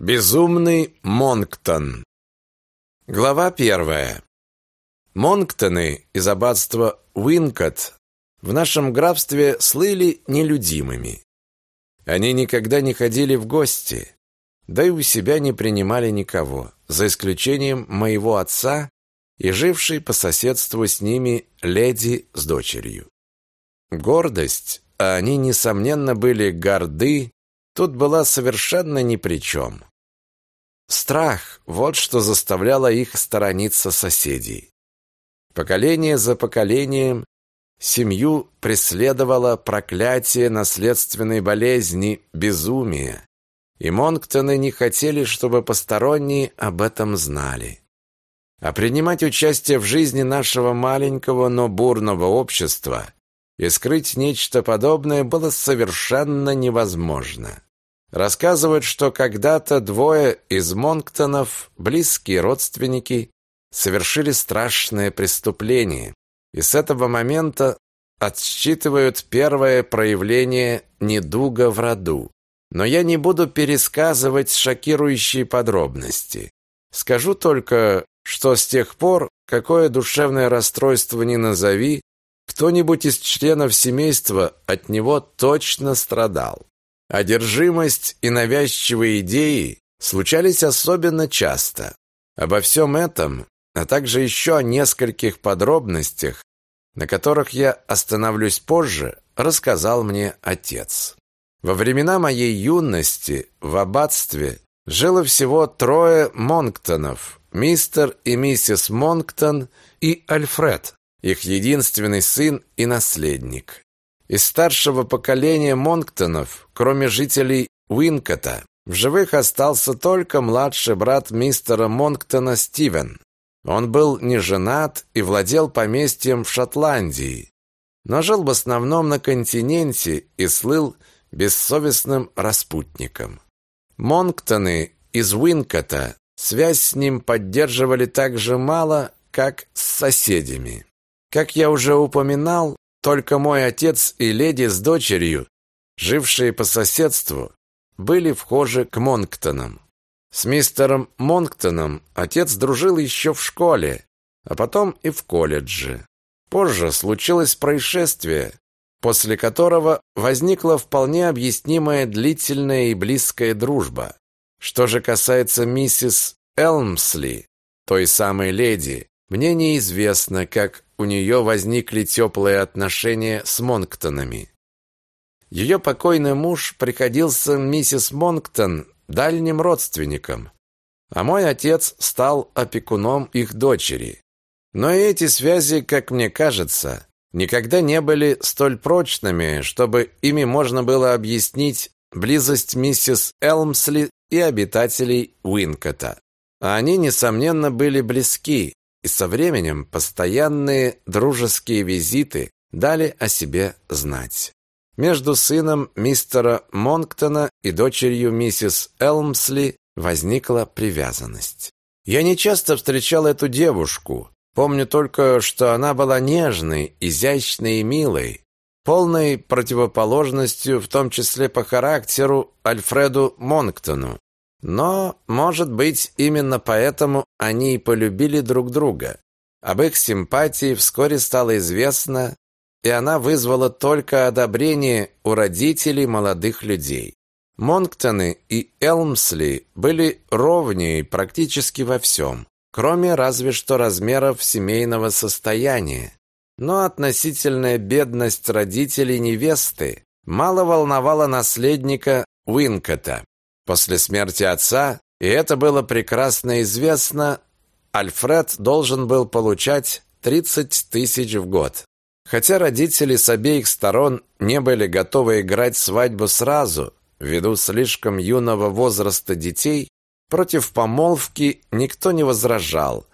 Безумный Монктон. Глава первая. Монктоны из аббатства Уинкот в нашем графстве слыли нелюдимыми. Они никогда не ходили в гости, да и у себя не принимали никого, за исключением моего отца и жившей по соседству с ними леди с дочерью. Гордость, а они, несомненно, были горды, тут была совершенно ни при чем. Страх – вот что заставляло их сторониться соседей. Поколение за поколением семью преследовало проклятие наследственной болезни, безумия, и Монктоны не хотели, чтобы посторонние об этом знали. А принимать участие в жизни нашего маленького, но бурного общества и скрыть нечто подобное было совершенно невозможно. Рассказывают, что когда-то двое из Монктонов, близкие родственники, совершили страшное преступление, и с этого момента отсчитывают первое проявление недуга в роду. Но я не буду пересказывать шокирующие подробности. Скажу только, что с тех пор, какое душевное расстройство ни назови, кто-нибудь из членов семейства от него точно страдал. Одержимость и навязчивые идеи случались особенно часто. Обо всем этом, а также еще о нескольких подробностях, на которых я остановлюсь позже, рассказал мне отец. Во времена моей юности в аббатстве жило всего трое Монктонов, мистер и миссис Монктон и Альфред, их единственный сын и наследник. Из старшего поколения Монктонов, кроме жителей Уинкота, в живых остался только младший брат мистера Монктона Стивен. Он был не женат и владел поместьем в Шотландии, но жил в основном на континенте и слыл бессовестным распутником. Монктоны из Уинкота связь с ним поддерживали так же мало, как с соседями. Как я уже упоминал, только мой отец и леди с дочерью, жившие по соседству, были вхожи к Монктонам. С мистером Монктоном отец дружил еще в школе, а потом и в колледже. Позже случилось происшествие, после которого возникла вполне объяснимая длительная и близкая дружба. Что же касается миссис Элмсли, той самой леди, мне неизвестно, как у нее возникли теплые отношения с Монктонами. Ее покойный муж приходился миссис Монктон дальним родственником, а мой отец стал опекуном их дочери. Но эти связи, как мне кажется, никогда не были столь прочными, чтобы ими можно было объяснить близость миссис Элмсли и обитателей Уинкота. А они, несомненно, были близки, и со временем постоянные дружеские визиты дали о себе знать. Между сыном мистера Монктона и дочерью миссис Элмсли возникла привязанность. Я не часто встречал эту девушку. Помню только, что она была нежной, изящной и милой, полной противоположностью, в том числе по характеру, Альфреду Монктону, но, может быть, именно поэтому они и полюбили друг друга. Об их симпатии вскоре стало известно, и она вызвала только одобрение у родителей молодых людей. Монктоны и Элмсли были ровнее практически во всем, кроме разве что размеров семейного состояния. Но относительная бедность родителей невесты мало волновала наследника Уинкота. После смерти отца, и это было прекрасно известно, Альфред должен был получать 30 тысяч в год. Хотя родители с обеих сторон не были готовы играть свадьбу сразу, ввиду слишком юного возраста детей, против помолвки никто не возражал,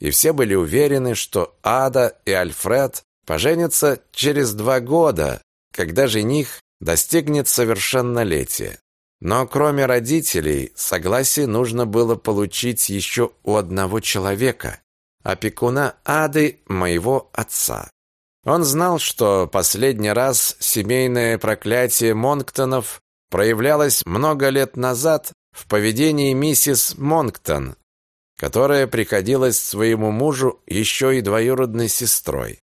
и все были уверены, что Ада и Альфред поженятся через два года, когда жених достигнет совершеннолетия. Но кроме родителей, согласие нужно было получить еще у одного человека, опекуна Ады, моего отца. Он знал, что последний раз семейное проклятие Монктонов проявлялось много лет назад в поведении миссис Монктон, которая приходилась своему мужу еще и двоюродной сестрой.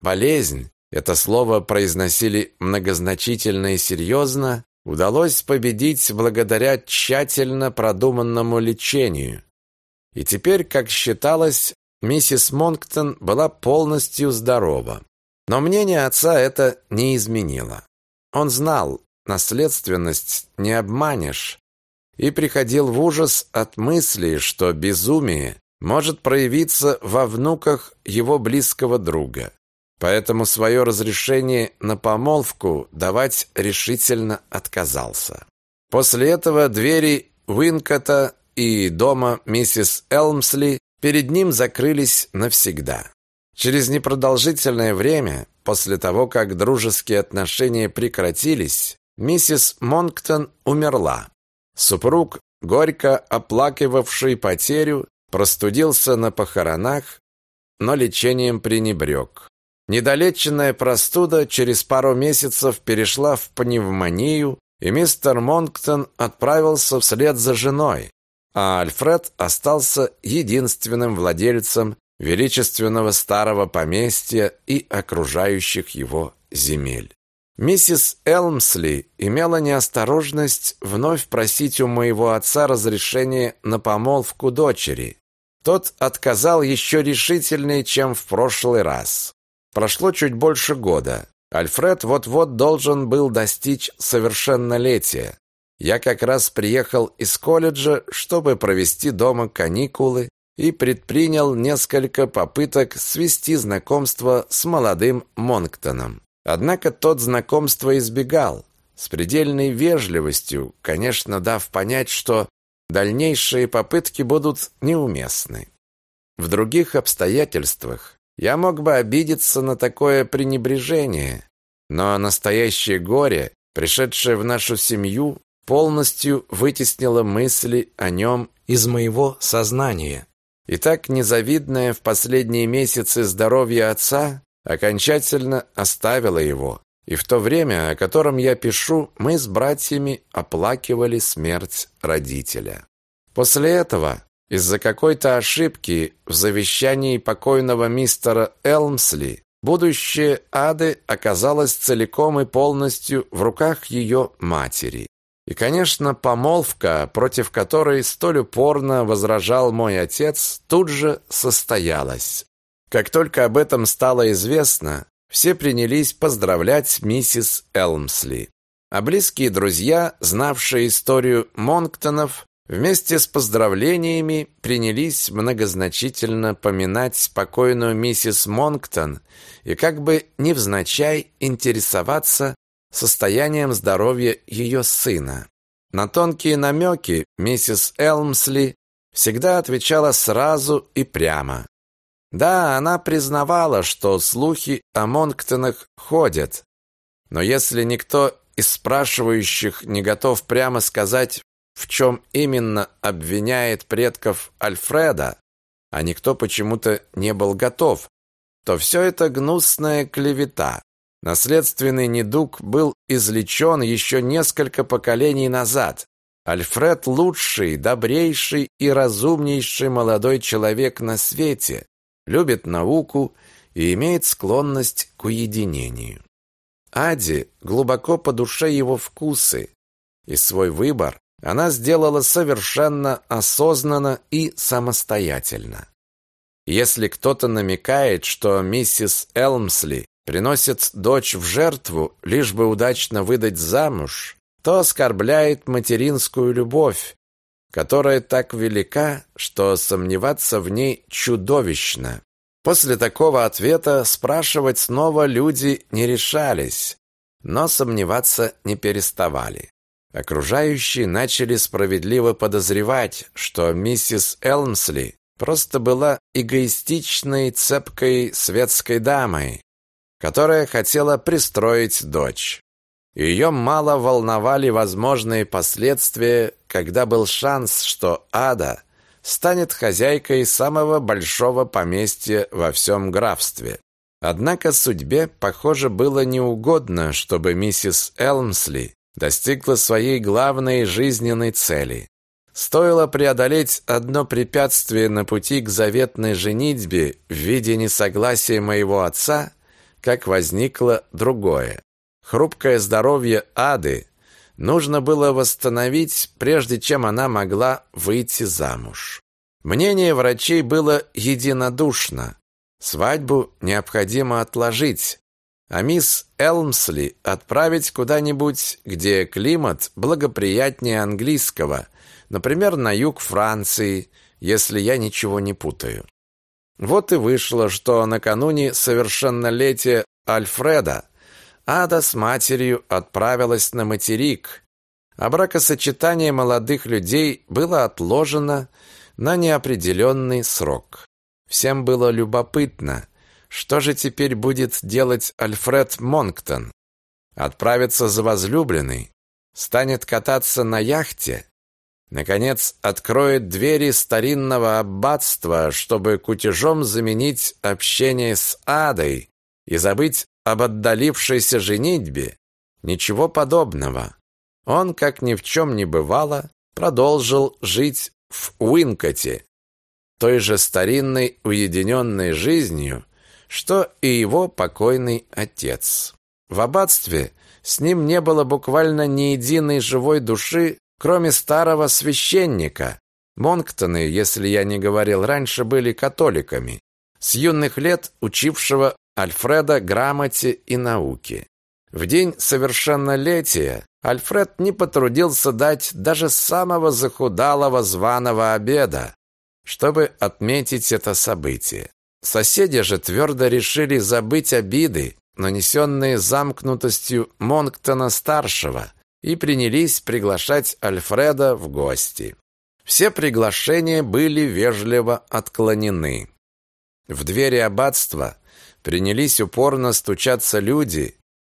Болезнь, это слово произносили многозначительно и серьезно, удалось победить благодаря тщательно продуманному лечению. И теперь, как считалось, миссис Монктон была полностью здорова. Но мнение отца это не изменило. Он знал, наследственность не обманешь, и приходил в ужас от мысли, что безумие может проявиться во внуках его близкого друга. Поэтому свое разрешение на помолвку давать решительно отказался. После этого двери Уинкота и дома миссис Элмсли перед ним закрылись навсегда. Через непродолжительное время, после того, как дружеские отношения прекратились, миссис Монктон умерла. Супруг, горько оплакивавший потерю, простудился на похоронах, но лечением пренебрег. Недолеченная простуда через пару месяцев перешла в пневмонию, и мистер Монктон отправился вслед за женой, а Альфред остался единственным владельцем величественного старого поместья и окружающих его земель. Миссис Элмсли имела неосторожность вновь просить у моего отца разрешения на помолвку дочери. Тот отказал еще решительнее, чем в прошлый раз. Прошло чуть больше года. Альфред вот-вот должен был достичь совершеннолетия. Я как раз приехал из колледжа, чтобы провести дома каникулы и предпринял несколько попыток свести знакомство с молодым Монктоном. Однако тот знакомство избегал, с предельной вежливостью, конечно, дав понять, что дальнейшие попытки будут неуместны. В других обстоятельствах я мог бы обидеться на такое пренебрежение, но настоящее горе, пришедшее в нашу семью, полностью вытеснило мысли о нем из моего сознания. И так незавидное в последние месяцы здоровье отца окончательно оставила его. И в то время, о котором я пишу, мы с братьями оплакивали смерть родителя. После этого, из-за какой-то ошибки в завещании покойного мистера Элмсли, будущее Ады оказалось целиком и полностью в руках ее матери. И, конечно, помолвка, против которой столь упорно возражал мой отец, тут же состоялась. Как только об этом стало известно, все принялись поздравлять миссис Элмсли. А близкие друзья, знавшие историю Монктонов, вместе с поздравлениями принялись многозначительно поминать спокойную миссис Монктон и как бы невзначай интересоваться состоянием здоровья ее сына. На тонкие намеки миссис Элмсли всегда отвечала сразу и прямо. Да, она признавала, что слухи о Монктонах ходят. Но если никто из спрашивающих не готов прямо сказать, в чем именно обвиняет предков Альфреда, а никто почему-то не был готов, то все это гнусная клевета. Наследственный недуг был излечен еще несколько поколений назад. Альфред – лучший, добрейший и разумнейший молодой человек на свете любит науку и имеет склонность к уединению. Аде глубоко по душе его вкусы, и свой выбор она сделала совершенно осознанно и самостоятельно. Если кто-то намекает, что миссис Элмсли приносит дочь в жертву, лишь бы удачно выдать замуж, то оскорбляет материнскую любовь, которая так велика, что сомневаться в ней чудовищно. После такого ответа спрашивать снова люди не решались, но сомневаться не переставали. Окружающие начали справедливо подозревать, что миссис Элмсли просто была эгоистичной, цепкой светской дамой, которая хотела пристроить дочь. Ее мало волновали возможные последствия, когда был шанс, что Ада станет хозяйкой самого большого поместья во всем графстве. Однако судьбе, похоже, было неугодно, чтобы миссис Элмсли достигла своей главной жизненной цели. Стоило преодолеть одно препятствие на пути к заветной женитьбе в виде несогласия моего отца, как возникло другое. Хрупкое здоровье Ады нужно было восстановить, прежде чем она могла выйти замуж. Мнение врачей было единодушно. Свадьбу необходимо отложить, а мисс Элмсли отправить куда-нибудь, где климат благоприятнее английского, например, на юг Франции, если я ничего не путаю. Вот и вышло, что накануне совершеннолетия Альфреда Ада с матерью отправилась на материк, а бракосочетание молодых людей было отложено на неопределенный срок. Всем было любопытно, что же теперь будет делать Альфред Монктон? Отправится за возлюбленной? Станет кататься на яхте? Наконец, откроет двери старинного аббатства, чтобы кутежом заменить общение с адой и забыть об отдалившейся женитьбе? Ничего подобного. Он, как ни в чем не бывало, продолжил жить в Уинкоте, той же старинной уединенной жизнью, что и его покойный отец. В аббатстве с ним не было буквально ни единой живой души, кроме старого священника. Монктоны, если я не говорил раньше, были католиками, с юных лет учившего Альфреда грамоте и науке. В день совершеннолетия Альфред не потрудился дать даже самого захудалого званого обеда, чтобы отметить это событие. Соседи же твердо решили забыть обиды, нанесенные замкнутостью Монктона-старшего, и принялись приглашать Альфреда в гости. Все приглашения были вежливо отклонены. В двери аббатства принялись упорно стучаться люди,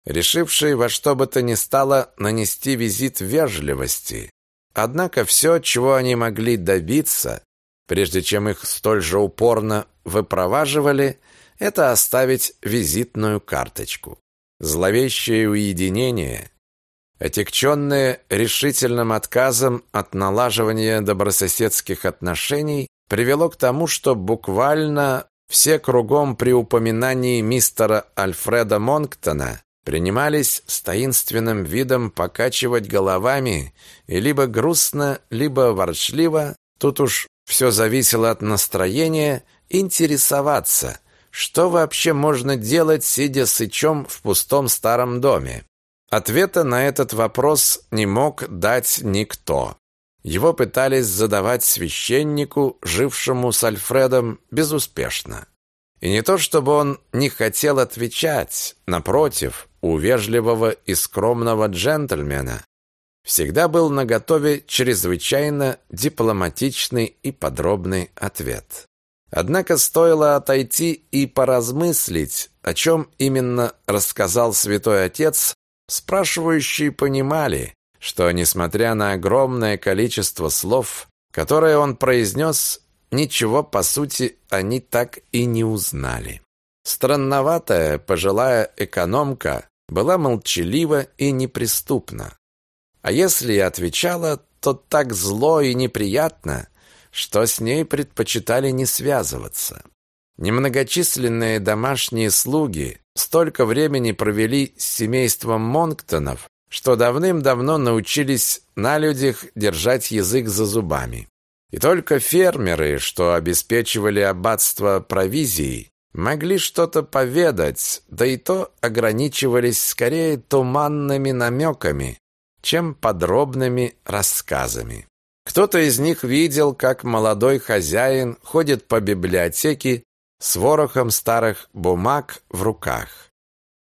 решившие во что бы то ни стало нанести визит вежливости. Однако все, чего они могли добиться, прежде чем их столь же упорно выпроваживали, это оставить визитную карточку. Зловещее уединение, отягченное решительным отказом от налаживания добрососедских отношений, привело к тому, что буквально все кругом при упоминании мистера Альфреда Монктона принимались с таинственным видом покачивать головами и либо грустно, либо ворчливо, тут уж все зависело от настроения, интересоваться, что вообще можно делать, сидя сычом в пустом старом доме. Ответа на этот вопрос не мог дать никто. Его пытались задавать священнику, жившему с Альфредом, безуспешно. И не то чтобы он не хотел отвечать, напротив, у вежливого и скромного джентльмена всегда был наготове чрезвычайно дипломатичный и подробный ответ. Однако стоило отойти и поразмыслить, о чем именно рассказал святой отец, спрашивающие понимали, что, несмотря на огромное количество слов, которые он произнес, ничего, по сути, они так и не узнали. Странноватая пожилая экономка была молчалива и неприступна. А если и отвечала, то так зло и неприятно, что с ней предпочитали не связываться. Немногочисленные домашние слуги столько времени провели с семейством Монктонов, что давным-давно научились на людях держать язык за зубами. И только фермеры, что обеспечивали аббатство провизией, могли что-то поведать, да и то ограничивались скорее туманными намеками, чем подробными рассказами. Кто-то из них видел, как молодой хозяин ходит по библиотеке с ворохом старых бумаг в руках.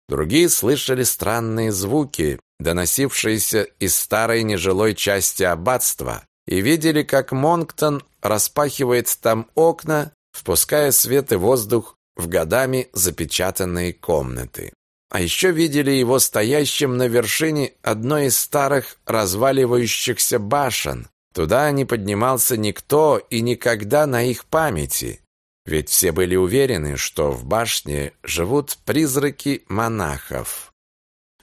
Другие слышали странные звуки, доносившиеся из старой нежилой части аббатства, и видели, как Монктон распахивает там окна, впуская свет и воздух в годами запечатанные комнаты. А еще видели его стоящим на вершине одной из старых разваливающихся башен. Туда не поднимался никто и никогда на их памяти. Ведь все были уверены, что в башне живут призраки монахов.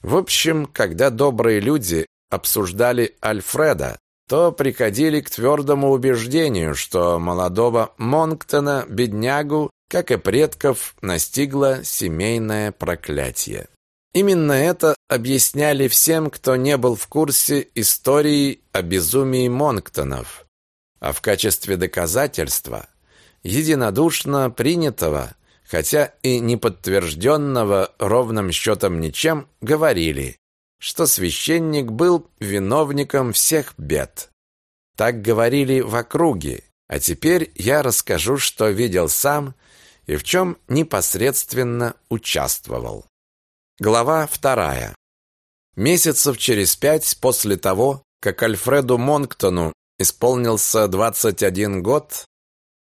В общем, когда добрые люди обсуждали Альфреда, то приходили к твердому убеждению, что молодого Монктона, беднягу, как и предков, настигло семейное проклятие. Именно это объясняли всем, кто не был в курсе истории о безумии Монктонов. А в качестве доказательства единодушно принятого, хотя и не подтвержденного ровным счетом ничем, говорили, что священник был виновником всех бед. Так говорили в округе, а теперь я расскажу, что видел сам и в чем непосредственно участвовал. Глава вторая. Месяцев через пять после того, как Альфреду Монктону исполнился 21 год,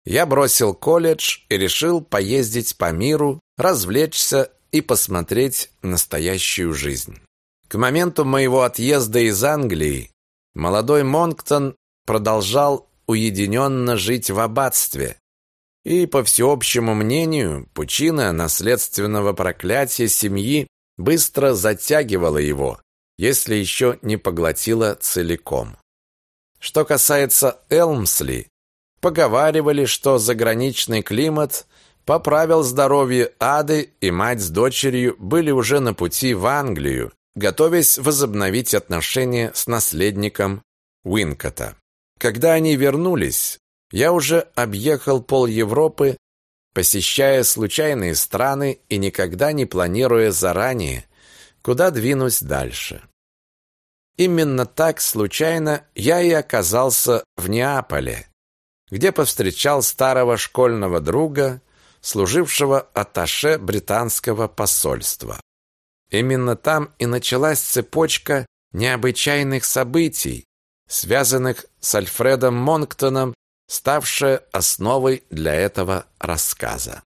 я бросил колледж и решил поездить по миру, развлечься и посмотреть настоящую жизнь. К моменту моего отъезда из Англии молодой Монктон продолжал уединенно жить в аббатстве. И, по всеобщему мнению, пучина наследственного проклятия семьи быстро затягивала его, если еще не поглотила целиком. Что касается Элмсли, поговаривали, что заграничный климат поправил здоровье Ады, и мать с дочерью были уже на пути в Англию, готовясь возобновить отношения с наследником Уинкота. Когда они вернулись, я уже объехал пол Европы, посещая случайные страны и никогда не планируя заранее, куда двинусь дальше. Именно так случайно я и оказался в Неаполе, где повстречал старого школьного друга, служившего атташе британского посольства. Именно там и началась цепочка необычайных событий, связанных с Альфредом Монктоном, ставшая основой для этого рассказа.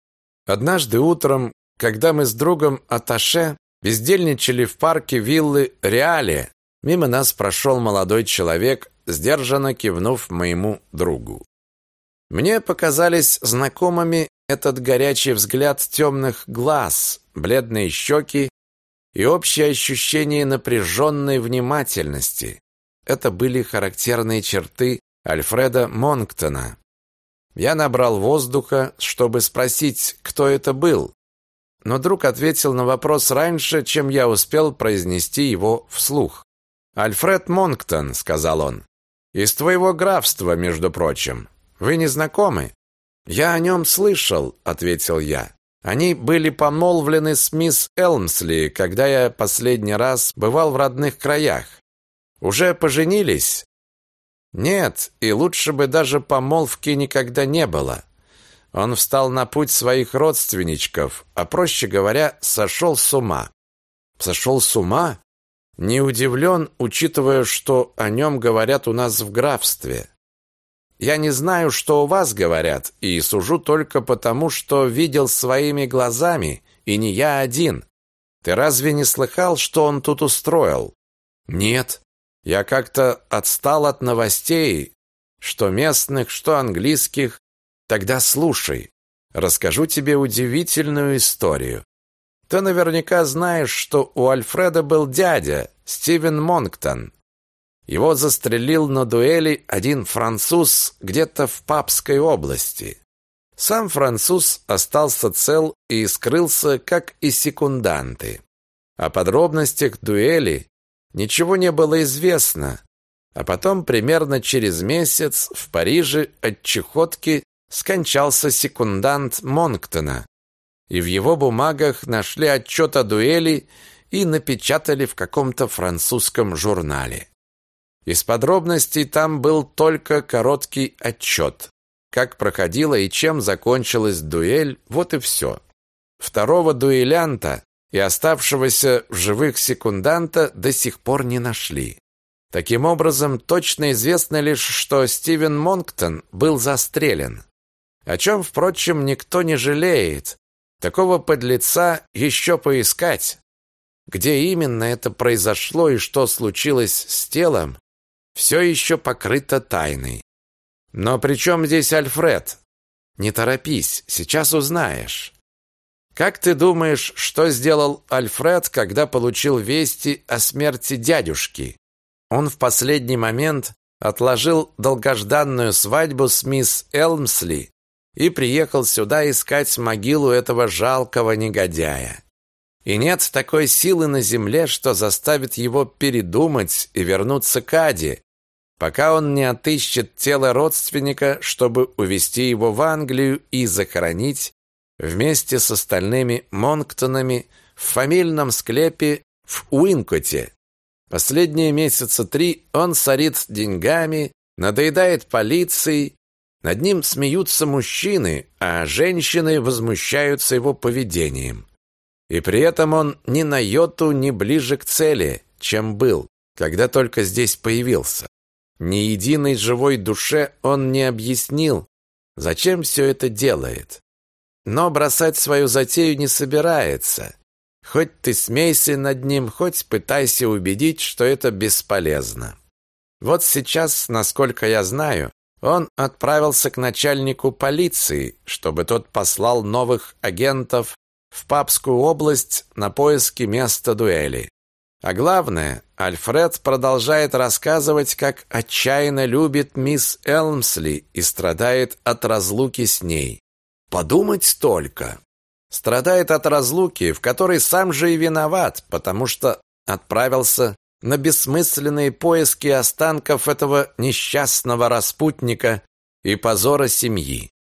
Однажды утром, когда мы с другом Аташе бездельничали в парке виллы Реале, мимо нас прошел молодой человек, сдержанно кивнув моему другу. Мне показались знакомыми этот горячий взгляд темных глаз, бледные щеки и общее ощущение напряженной внимательности. Это были характерные черты Альфреда Монктона. Я набрал воздуха, чтобы спросить, кто это был, но друг ответил на вопрос раньше, чем я успел произнести его вслух. «Альфред Монктон», — сказал он, — «из твоего графства, между прочим. Вы не знакомы?» «Я о нем слышал», — ответил я. Они были помолвлены с мисс Элмсли, когда я последний раз бывал в родных краях. Уже поженились? Нет, и лучше бы даже помолвки никогда не было. Он встал на путь своих родственничков, а проще говоря, сошел с ума. Сошел с ума? Не удивлен, учитывая, что о нем говорят у нас в графстве. Я не знаю, что у вас говорят, и сужу только потому, что видел своими глазами, и не я один. Ты разве не слыхал, что он тут устроил? Нет. Я как-то отстал от новостей, что местных, что английских. Тогда слушай. Расскажу тебе удивительную историю. Ты наверняка знаешь, что у Альфреда был дядя, Стивен Монктон. Его застрелил на дуэли один француз где-то в Папской области. Сам француз остался цел и скрылся, как и секунданты. О подробностях дуэли ничего не было известно, а потом примерно через месяц в Париже от чехотки скончался секундант Монктона, и в его бумагах нашли отчет о дуэли и напечатали в каком-то французском журнале. Из подробностей там был только короткий отчет. Как проходила и чем закончилась дуэль, вот и все. Второго дуэлянта и оставшегося в живых секунданта до сих пор не нашли. Таким образом, точно известно лишь, что Стивен Монктон был застрелен. О чем, впрочем, никто не жалеет. Такого подлеца еще поискать. Где именно это произошло и что случилось с телом, все еще покрыто тайной. Но при чем здесь Альфред? Не торопись, сейчас узнаешь. Как ты думаешь, что сделал Альфред, когда получил вести о смерти дядюшки? Он в последний момент отложил долгожданную свадьбу с мисс Элмсли и приехал сюда искать могилу этого жалкого негодяя. И нет такой силы на земле, что заставит его передумать и вернуться к Аде, пока он не отыщет тело родственника, чтобы увезти его в Англию и захоронить вместе с остальными Монктонами в фамильном склепе в Уинкоте. Последние месяца три он сорит деньгами, надоедает полиции, над ним смеются мужчины, а женщины возмущаются его поведением. И при этом он ни на йоту не ближе к цели, чем был, когда только здесь появился. Ни единой живой душе он не объяснил, зачем все это делает. Но бросать свою затею не собирается. Хоть ты смейся над ним, хоть пытайся убедить, что это бесполезно. Вот сейчас, насколько я знаю, он отправился к начальнику полиции, чтобы тот послал новых агентов в Папскую область на поиски места дуэли. А главное, Альфред продолжает рассказывать, как отчаянно любит мисс Элмсли и страдает от разлуки с ней. Подумать только. Страдает от разлуки, в которой сам же и виноват, потому что отправился на бессмысленные поиски останков этого несчастного распутника и позора семьи.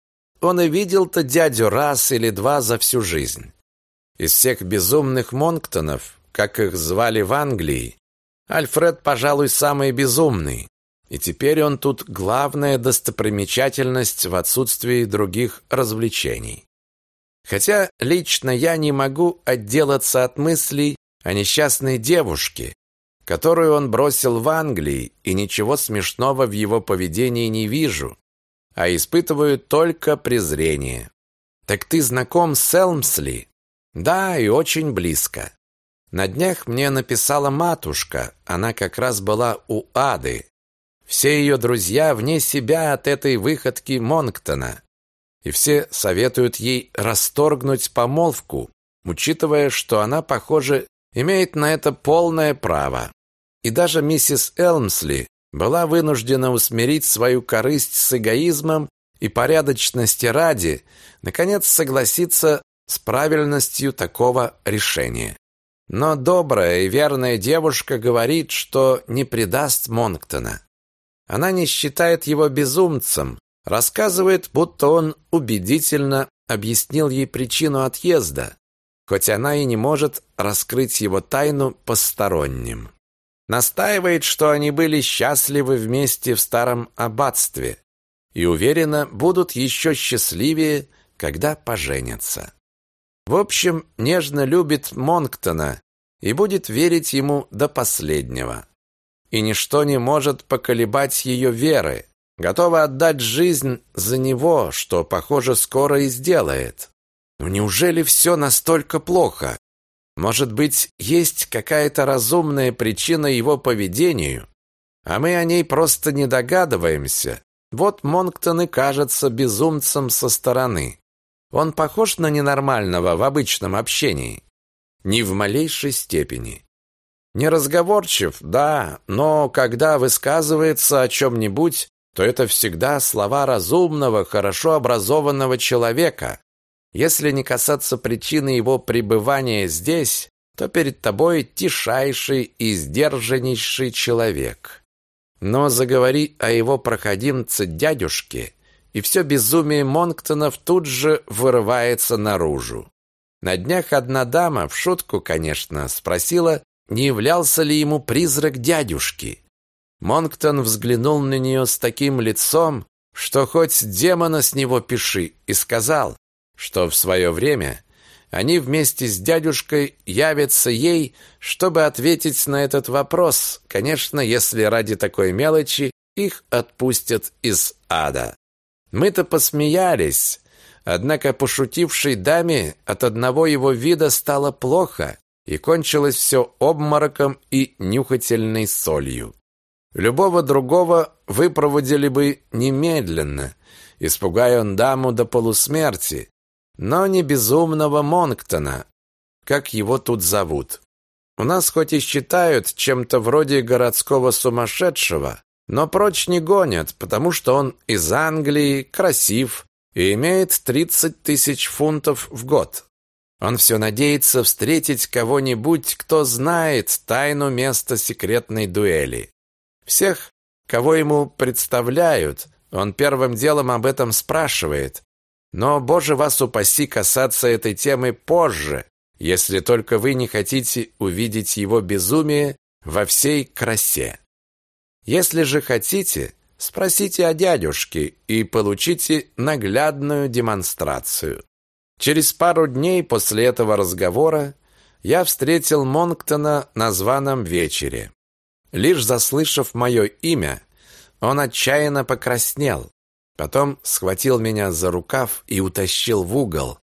Он и видел-то дядю раз или два за всю жизнь. Из всех безумных Монктонов, как их звали в Англии, Альфред, пожалуй, самый безумный. И теперь он тут главная достопримечательность в отсутствии других развлечений. Хотя лично я не могу отделаться от мыслей о несчастной девушке, которую он бросил в Англии, и ничего смешного в его поведении не вижу, а испытываю только презрение. Так ты знаком с Элмсли? Да, и очень близко. На днях мне написала матушка, она как раз была у Ады. Все ее друзья вне себя от этой выходки Монктона, и все советуют ей расторгнуть помолвку, учитывая, что она, похоже, имеет на это полное право. И даже миссис Элмсли была вынуждена усмирить свою корысть с эгоизмом и порядочности ради, наконец согласиться с правильностью такого решения. Но добрая и верная девушка говорит, что не предаст Монктона. Она не считает его безумцем, рассказывает, будто он убедительно объяснил ей причину отъезда, хоть она и не может раскрыть его тайну посторонним. Настаивает, что они были счастливы вместе в старом аббатстве и уверенно будут еще счастливее, когда поженятся. В общем, нежно любит Монктона и будет верить ему до последнего. И ничто не может поколебать ее веры, готова отдать жизнь за него, что, похоже, скоро и сделает. Но неужели все настолько плохо? Может быть, есть какая-то разумная причина его поведению, а мы о ней просто не догадываемся. Вот Монктон и кажется безумцем со стороны. Он похож на ненормального в обычном общении? Ни в малейшей степени. Неразговорчив, да, но когда высказывается о чем-нибудь, то это всегда слова разумного, хорошо образованного человека, если не касаться причины его пребывания здесь, то перед тобой тишайший и сдержаннейший человек. Но заговори о его проходимце дядюшке, и все безумие Монктонов тут же вырывается наружу. На днях одна дама, в шутку, конечно, спросила, не являлся ли ему призрак дядюшки. Монктон взглянул на нее с таким лицом, что хоть демона с него пиши, и сказал, что в свое время они вместе с дядюшкой явятся ей, чтобы ответить на этот вопрос, конечно, если ради такой мелочи их отпустят из ада. Мы-то посмеялись, однако пошутившей даме от одного его вида стало плохо, и кончилось все обмороком и нюхательной солью. Любого другого выпроводили бы немедленно, испугая он даму до полусмерти, но не безумного Монктона, как его тут зовут. У нас хоть и считают чем-то вроде городского сумасшедшего, Но прочь не гонят, потому что он из Англии, красив и имеет 30 тысяч фунтов в год. Он все надеется встретить кого-нибудь, кто знает тайну места секретной дуэли. Всех, кого ему представляют, он первым делом об этом спрашивает. Но, боже вас упаси, касаться этой темы позже, если только вы не хотите увидеть его безумие во всей красе. Если же хотите, спросите о дядюшке и получите наглядную демонстрацию. Через пару дней после этого разговора я встретил Монктона на званом вечере. Лишь заслышав мое имя, он отчаянно покраснел. Потом схватил меня за рукав и утащил в угол,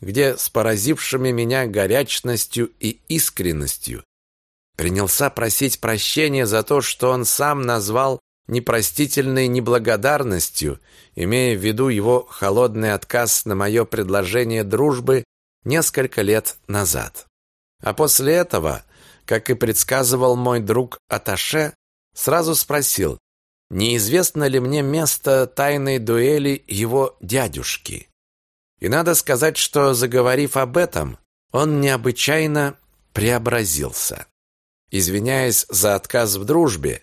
где с поразившими меня горячностью и искренностью принялся просить прощения за то, что он сам назвал непростительной неблагодарностью, имея в виду его холодный отказ на мое предложение дружбы несколько лет назад. А после этого, как и предсказывал мой друг Аташе, сразу спросил, неизвестно ли мне место тайной дуэли его дядюшки. И надо сказать, что, заговорив об этом, он необычайно преобразился. Извиняясь за отказ в дружбе,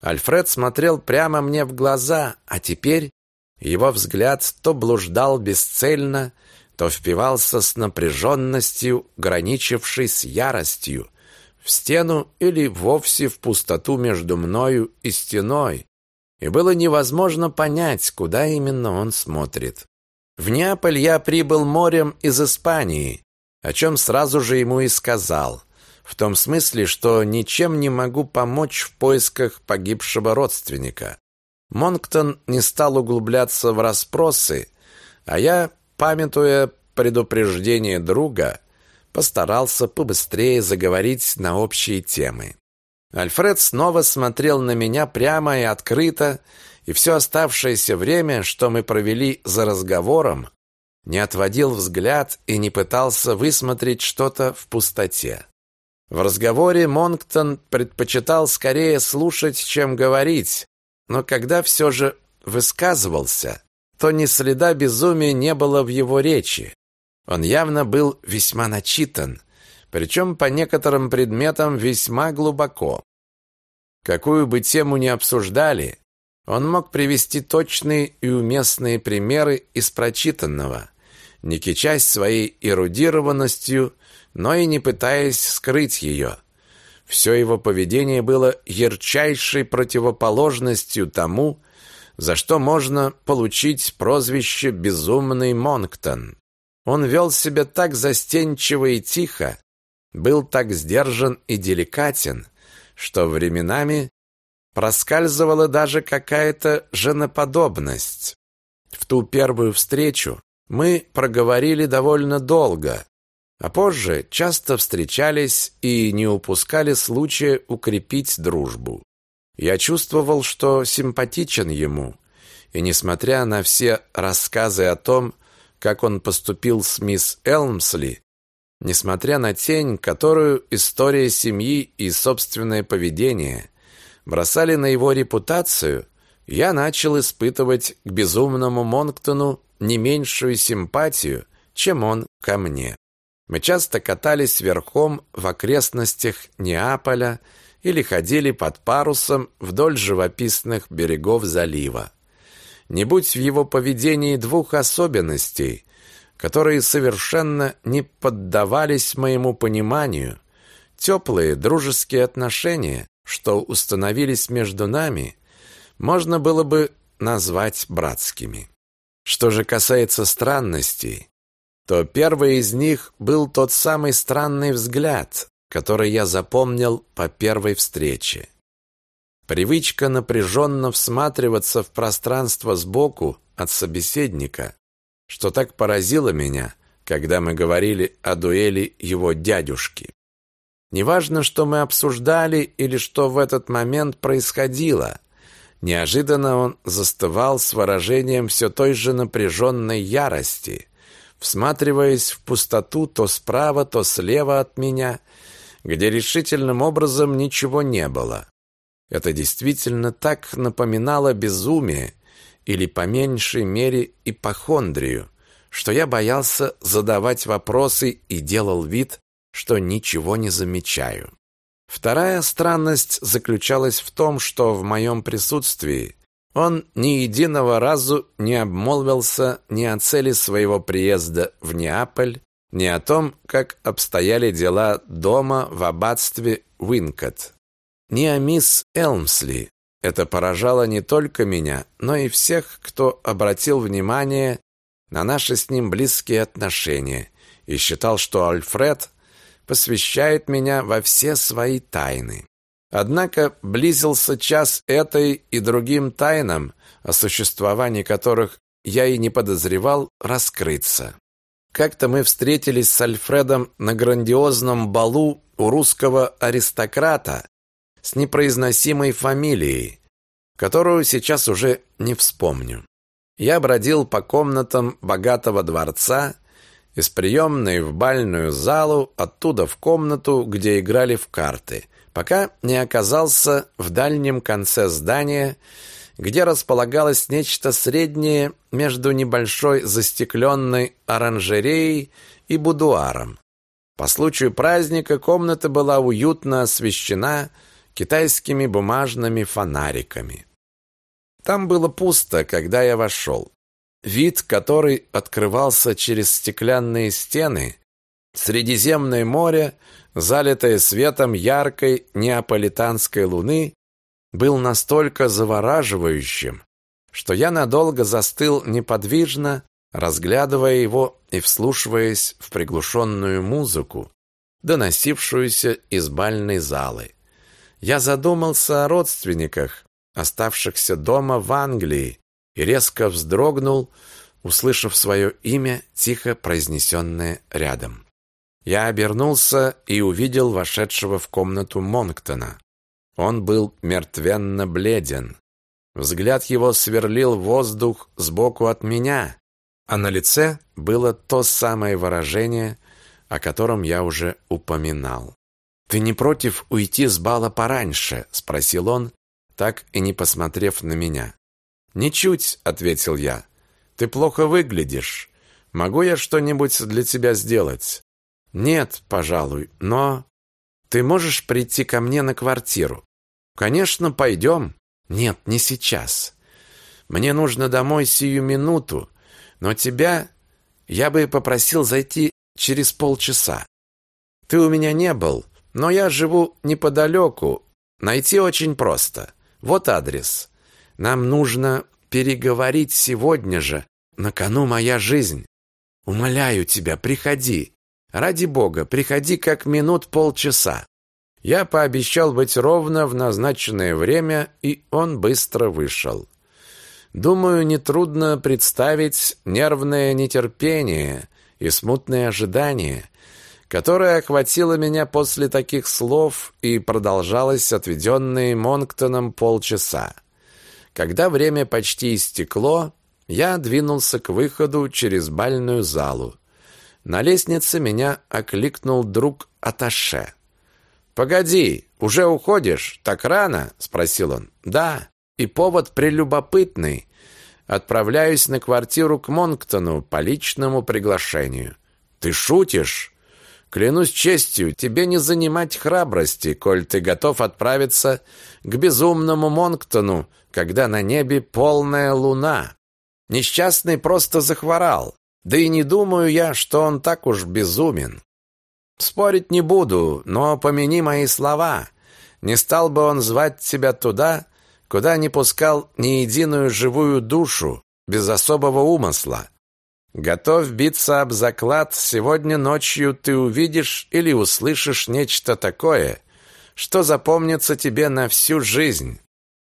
Альфред смотрел прямо мне в глаза, а теперь его взгляд то блуждал бесцельно, то впивался с напряженностью, граничившей с яростью, в стену или вовсе в пустоту между мною и стеной, и было невозможно понять, куда именно он смотрит. В Неаполь я прибыл морем из Испании, о чем сразу же ему и сказал в том смысле, что ничем не могу помочь в поисках погибшего родственника. Монктон не стал углубляться в расспросы, а я, памятуя предупреждение друга, постарался побыстрее заговорить на общие темы. Альфред снова смотрел на меня прямо и открыто, и все оставшееся время, что мы провели за разговором, не отводил взгляд и не пытался высмотреть что-то в пустоте. В разговоре Монктон предпочитал скорее слушать, чем говорить, но когда все же высказывался, то ни следа безумия не было в его речи. Он явно был весьма начитан, причем по некоторым предметам весьма глубоко. Какую бы тему ни обсуждали, он мог привести точные и уместные примеры из прочитанного, не кичась своей эрудированностью но и не пытаясь скрыть ее. Все его поведение было ярчайшей противоположностью тому, за что можно получить прозвище «безумный Монктон». Он вел себя так застенчиво и тихо, был так сдержан и деликатен, что временами проскальзывала даже какая-то женоподобность. В ту первую встречу мы проговорили довольно долго, а позже часто встречались и не упускали случая укрепить дружбу. Я чувствовал, что симпатичен ему, и несмотря на все рассказы о том, как он поступил с мисс Элмсли, несмотря на тень, которую история семьи и собственное поведение бросали на его репутацию, я начал испытывать к безумному Монктону не меньшую симпатию, чем он ко мне. Мы часто катались верхом в окрестностях Неаполя или ходили под парусом вдоль живописных берегов залива. Не будь в его поведении двух особенностей, которые совершенно не поддавались моему пониманию, теплые дружеские отношения, что установились между нами, можно было бы назвать братскими. Что же касается странностей, то первый из них был тот самый странный взгляд, который я запомнил по первой встрече. Привычка напряженно всматриваться в пространство сбоку от собеседника, что так поразило меня, когда мы говорили о дуэли его дядюшки. Неважно, что мы обсуждали или что в этот момент происходило, неожиданно он застывал с выражением все той же напряженной ярости – всматриваясь в пустоту то справа, то слева от меня, где решительным образом ничего не было. Это действительно так напоминало безумие или по меньшей мере ипохондрию, что я боялся задавать вопросы и делал вид, что ничего не замечаю. Вторая странность заключалась в том, что в моем присутствии он ни единого разу не обмолвился ни о цели своего приезда в Неаполь, ни о том, как обстояли дела дома в аббатстве Уинкот, ни о мисс Элмсли. Это поражало не только меня, но и всех, кто обратил внимание на наши с ним близкие отношения и считал, что Альфред посвящает меня во все свои тайны. Однако близился час этой и другим тайнам, о существовании которых я и не подозревал раскрыться. Как-то мы встретились с Альфредом на грандиозном балу у русского аристократа с непроизносимой фамилией, которую сейчас уже не вспомню. Я бродил по комнатам богатого дворца, из приемной в бальную залу, оттуда в комнату, где играли в карты, пока не оказался в дальнем конце здания, где располагалось нечто среднее между небольшой застекленной оранжереей и будуаром. По случаю праздника комната была уютно освещена китайскими бумажными фонариками. Там было пусто, когда я вошел. Вид, который открывался через стеклянные стены, Средиземное море, залитое светом яркой неаполитанской луны, был настолько завораживающим, что я надолго застыл неподвижно, разглядывая его и вслушиваясь в приглушенную музыку, доносившуюся из бальной залы. Я задумался о родственниках, оставшихся дома в Англии, и резко вздрогнул, услышав свое имя, тихо произнесенное рядом. Я обернулся и увидел вошедшего в комнату Монктона. Он был мертвенно бледен. Взгляд его сверлил воздух сбоку от меня, а на лице было то самое выражение, о котором я уже упоминал. «Ты не против уйти с бала пораньше?» – спросил он, так и не посмотрев на меня. «Ничуть», — ответил я. «Ты плохо выглядишь. Могу я что-нибудь для тебя сделать?» «Нет, пожалуй, но...» «Ты можешь прийти ко мне на квартиру?» «Конечно, пойдем». «Нет, не сейчас. Мне нужно домой сию минуту, но тебя я бы попросил зайти через полчаса. Ты у меня не был, но я живу неподалеку. Найти очень просто. Вот адрес. Нам нужно переговорить сегодня же. На кону моя жизнь. Умоляю тебя, приходи. Ради бога, приходи как минут полчаса. Я пообещал быть ровно в назначенное время, и он быстро вышел. Думаю, нетрудно представить нервное нетерпение и смутное ожидание, которое охватило меня после таких слов и продолжалось отведенные Монктоном полчаса. Когда время почти истекло, я двинулся к выходу через бальную залу. На лестнице меня окликнул друг Аташе. «Погоди, уже уходишь? Так рано?» – спросил он. «Да, и повод прелюбопытный. Отправляюсь на квартиру к Монктону по личному приглашению». «Ты шутишь?» Клянусь честью, тебе не занимать храбрости, коль ты готов отправиться к безумному Монктону, когда на небе полная луна. Несчастный просто захворал. Да и не думаю я, что он так уж безумен. Спорить не буду, но помяни мои слова. Не стал бы он звать тебя туда, куда не пускал ни единую живую душу, без особого умысла. Готов биться об заклад, сегодня ночью ты увидишь или услышишь нечто такое, что запомнится тебе на всю жизнь.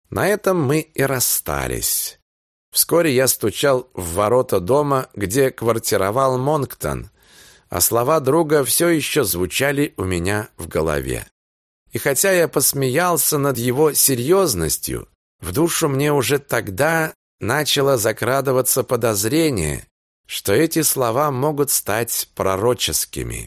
На этом мы и расстались. Вскоре я стучал в ворота дома, где квартировал Монктон, а слова друга все еще звучали у меня в голове. И хотя я посмеялся над его серьезностью, в душу мне уже тогда начало закрадываться подозрение, что эти слова могут стать пророческими.